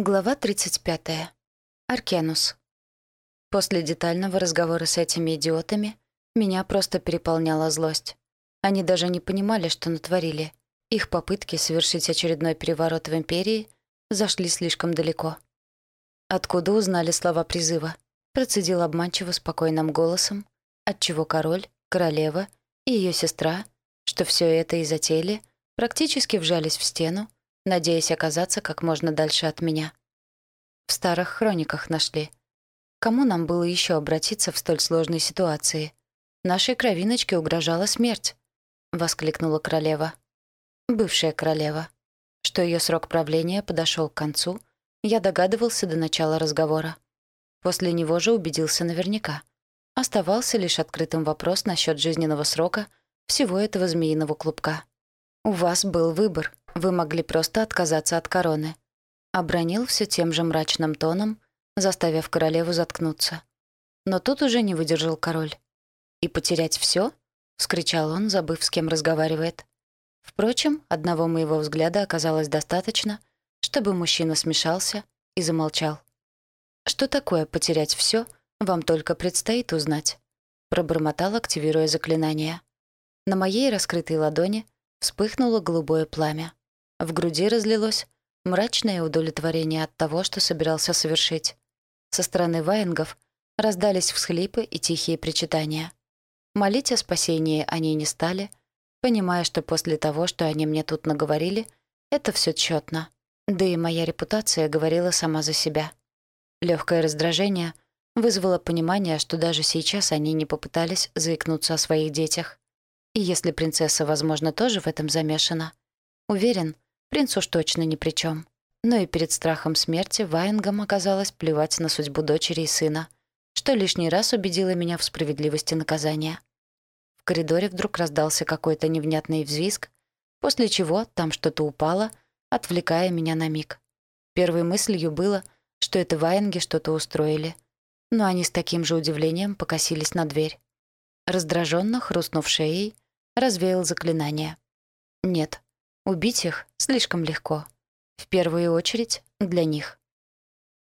Глава 35. Аркенус. После детального разговора с этими идиотами меня просто переполняла злость. Они даже не понимали, что натворили. Их попытки совершить очередной переворот в Империи зашли слишком далеко. Откуда узнали слова призыва? Процедил обманчиво спокойным голосом, отчего король, королева и ее сестра, что все это и затеяли, практически вжались в стену, надеясь оказаться как можно дальше от меня. В старых хрониках нашли. Кому нам было еще обратиться в столь сложной ситуации? Нашей кровиночке угрожала смерть, — воскликнула королева. Бывшая королева. Что ее срок правления подошел к концу, я догадывался до начала разговора. После него же убедился наверняка. Оставался лишь открытым вопрос насчет жизненного срока всего этого змеиного клубка. У вас был выбор, вы могли просто отказаться от короны. Обронил все тем же мрачным тоном, заставив королеву заткнуться. Но тут уже не выдержал король. «И потерять все? вскричал он, забыв, с кем разговаривает. Впрочем, одного моего взгляда оказалось достаточно, чтобы мужчина смешался и замолчал. «Что такое потерять все? вам только предстоит узнать», — пробормотал, активируя заклинание. На моей раскрытой ладони вспыхнуло голубое пламя. В груди разлилось мрачное удовлетворение от того, что собирался совершить. Со стороны ваенгов раздались всхлипы и тихие причитания. Молить о спасении они не стали, понимая, что после того, что они мне тут наговорили, это все тщетно. Да и моя репутация говорила сама за себя. Легкое раздражение вызвало понимание, что даже сейчас они не попытались заикнуться о своих детях. И если принцесса, возможно, тоже в этом замешана, уверен, Принц уж точно ни при чем. Но и перед страхом смерти Ваенгам оказалось плевать на судьбу дочери и сына, что лишний раз убедило меня в справедливости наказания. В коридоре вдруг раздался какой-то невнятный взвизг, после чего там что-то упало, отвлекая меня на миг. Первой мыслью было, что это Ваенги что-то устроили, но они с таким же удивлением покосились на дверь. Раздраженно хрустнув шеей, развеял заклинание. Нет, Убить их слишком легко. В первую очередь для них.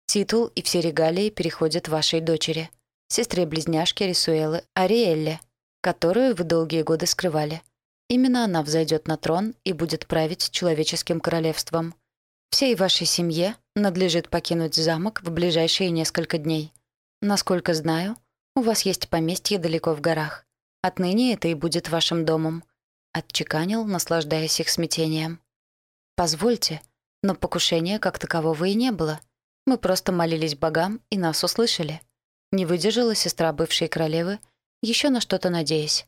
Титул и все регалии переходят вашей дочери, сестре-близняшке Рисуэлы Ариэлле, которую вы долгие годы скрывали. Именно она взойдет на трон и будет править человеческим королевством. Всей вашей семье надлежит покинуть замок в ближайшие несколько дней. Насколько знаю, у вас есть поместье далеко в горах. Отныне это и будет вашим домом — отчеканил, наслаждаясь их смятением. «Позвольте, но покушения как такового и не было. Мы просто молились богам, и нас услышали». Не выдержала сестра бывшей королевы, еще на что-то надеясь.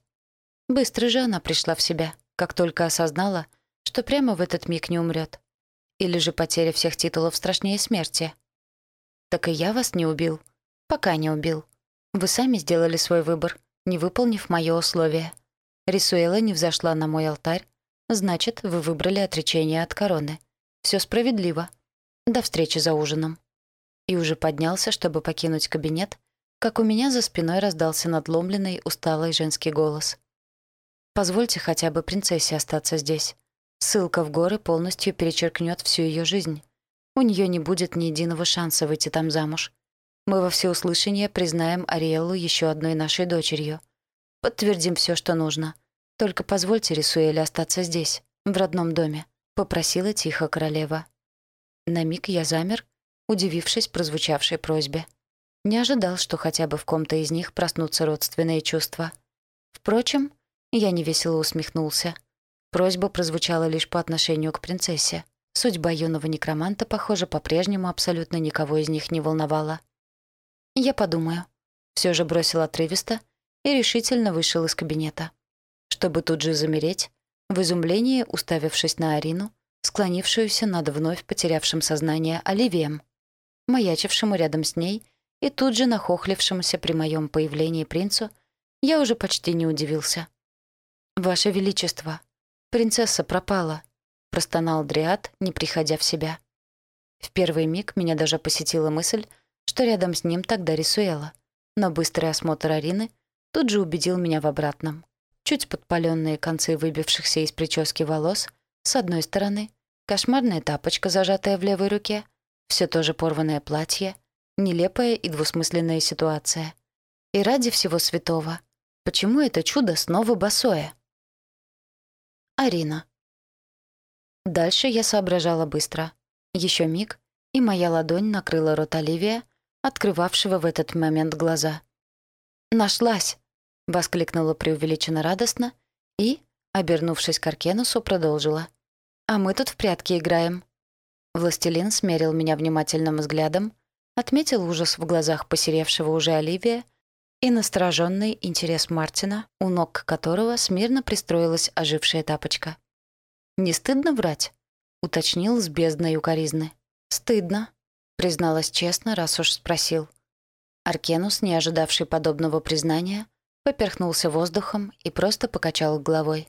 Быстро же она пришла в себя, как только осознала, что прямо в этот миг не умрет. Или же потеря всех титулов страшнее смерти. «Так и я вас не убил. Пока не убил. Вы сами сделали свой выбор, не выполнив мое условие. Рисуэла не взошла на мой алтарь, значит, вы выбрали отречение от короны. Все справедливо. До встречи за ужином. И уже поднялся, чтобы покинуть кабинет, как у меня за спиной раздался надломленный, усталый женский голос. «Позвольте хотя бы принцессе остаться здесь. Ссылка в горы полностью перечеркнет всю ее жизнь. У нее не будет ни единого шанса выйти там замуж. Мы во всеуслышание признаем Ариэллу еще одной нашей дочерью. Подтвердим все, что нужно. Только позвольте Рисуэле остаться здесь, в родном доме», — попросила тихо королева. На миг я замер, удивившись прозвучавшей просьбе. Не ожидал, что хотя бы в ком-то из них проснутся родственные чувства. Впрочем, я невесело усмехнулся. Просьба прозвучала лишь по отношению к принцессе. Судьба юного некроманта, похоже, по-прежнему абсолютно никого из них не волновала. «Я подумаю», — все же бросил отрывисто и решительно вышел из кабинета. Чтобы тут же замереть, в изумлении уставившись на Арину, склонившуюся над вновь потерявшим сознание Оливием, маячившему рядом с ней и тут же нахохлившемуся при моем появлении принцу, я уже почти не удивился. «Ваше Величество, принцесса пропала», — простонал Дриад, не приходя в себя. В первый миг меня даже посетила мысль, что рядом с ним тогда Рисуэла, но быстрый осмотр Арины тут же убедил меня в обратном. Чуть подпаленные концы выбившихся из прически волос, с одной стороны, кошмарная тапочка, зажатая в левой руке, все то же порванное платье, нелепая и двусмысленная ситуация. И ради всего святого, почему это чудо снова босое? Арина. Дальше я соображала быстро. Еще миг, и моя ладонь накрыла рот Оливия, открывавшего в этот момент глаза. «Нашлась!» — воскликнула преувеличенно радостно и, обернувшись к Аркенусу, продолжила. «А мы тут в прятки играем». Властелин смерил меня внимательным взглядом, отметил ужас в глазах посеревшего уже Оливия и настороженный интерес Мартина, у ног которого смирно пристроилась ожившая тапочка. «Не стыдно врать?» — уточнил с бездной укоризны. «Стыдно», — призналась честно, раз уж спросил. Аркенус, не ожидавший подобного признания, поперхнулся воздухом и просто покачал головой.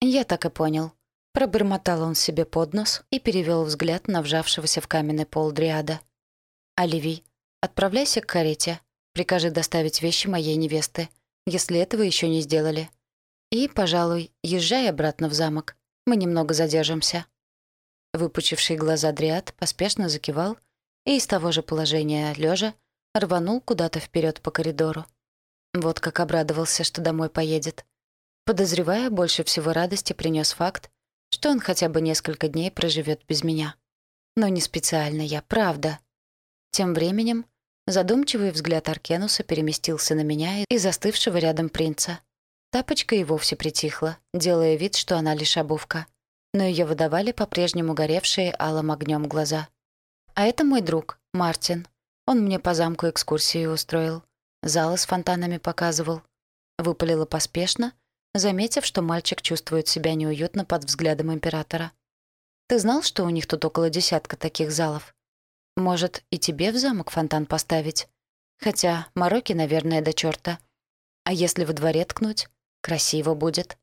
«Я так и понял». Пробормотал он себе под нос и перевел взгляд на вжавшегося в каменный пол Дриада. «Оливий, отправляйся к карете. Прикажи доставить вещи моей невесты, если этого еще не сделали. И, пожалуй, езжай обратно в замок. Мы немного задержимся». Выпучивший глаза Дриад поспешно закивал и из того же положения лежа рванул куда-то вперед по коридору. Вот как обрадовался, что домой поедет. Подозревая, больше всего радости принес факт, что он хотя бы несколько дней проживет без меня. Но не специально я, правда. Тем временем задумчивый взгляд Аркенуса переместился на меня и застывшего рядом принца. Тапочка и вовсе притихла, делая вид, что она лишь обувка. Но ее выдавали по-прежнему горевшие алым огнем глаза. А это мой друг, Мартин. Он мне по замку экскурсию устроил. Залы с фонтанами показывал. Выпалила поспешно, заметив, что мальчик чувствует себя неуютно под взглядом императора. «Ты знал, что у них тут около десятка таких залов? Может, и тебе в замок фонтан поставить? Хотя мороки, наверное, до чёрта. А если во дворе ткнуть? Красиво будет».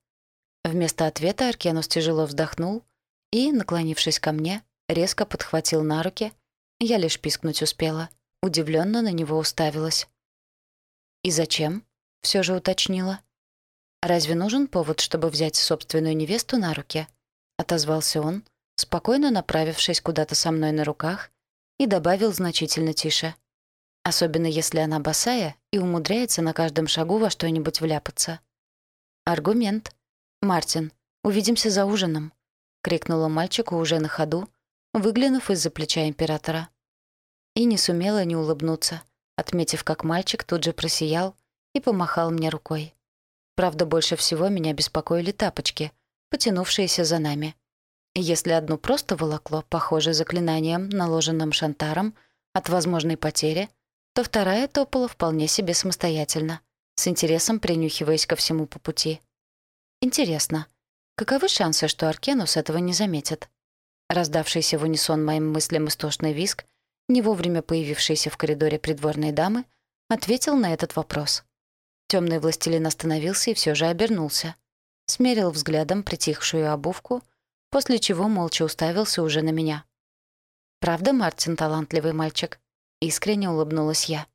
Вместо ответа Аркенус тяжело вздохнул и, наклонившись ко мне, резко подхватил на руки. Я лишь пискнуть успела. Удивленно на него уставилась. «И зачем?» — все же уточнила. «Разве нужен повод, чтобы взять собственную невесту на руки?» — отозвался он, спокойно направившись куда-то со мной на руках, и добавил значительно тише. «Особенно если она босая и умудряется на каждом шагу во что-нибудь вляпаться». «Аргумент. Мартин, увидимся за ужином», — крикнула мальчику уже на ходу, выглянув из-за плеча императора. И не сумела не улыбнуться, отметив, как мальчик тут же просиял и помахал мне рукой. Правда, больше всего меня беспокоили тапочки, потянувшиеся за нами. если одну просто волокло, похоже, заклинанием, наложенным шантаром, от возможной потери, то вторая топала вполне себе самостоятельно, с интересом принюхиваясь ко всему по пути. Интересно, каковы шансы, что Аркенус этого не заметит? Раздавшийся в унисон моим мыслям истошный виск не вовремя появившийся в коридоре придворной дамы, ответил на этот вопрос. Темный властелин остановился и все же обернулся. Смерил взглядом притихшую обувку, после чего молча уставился уже на меня. «Правда, Мартин талантливый мальчик?» Искренне улыбнулась я.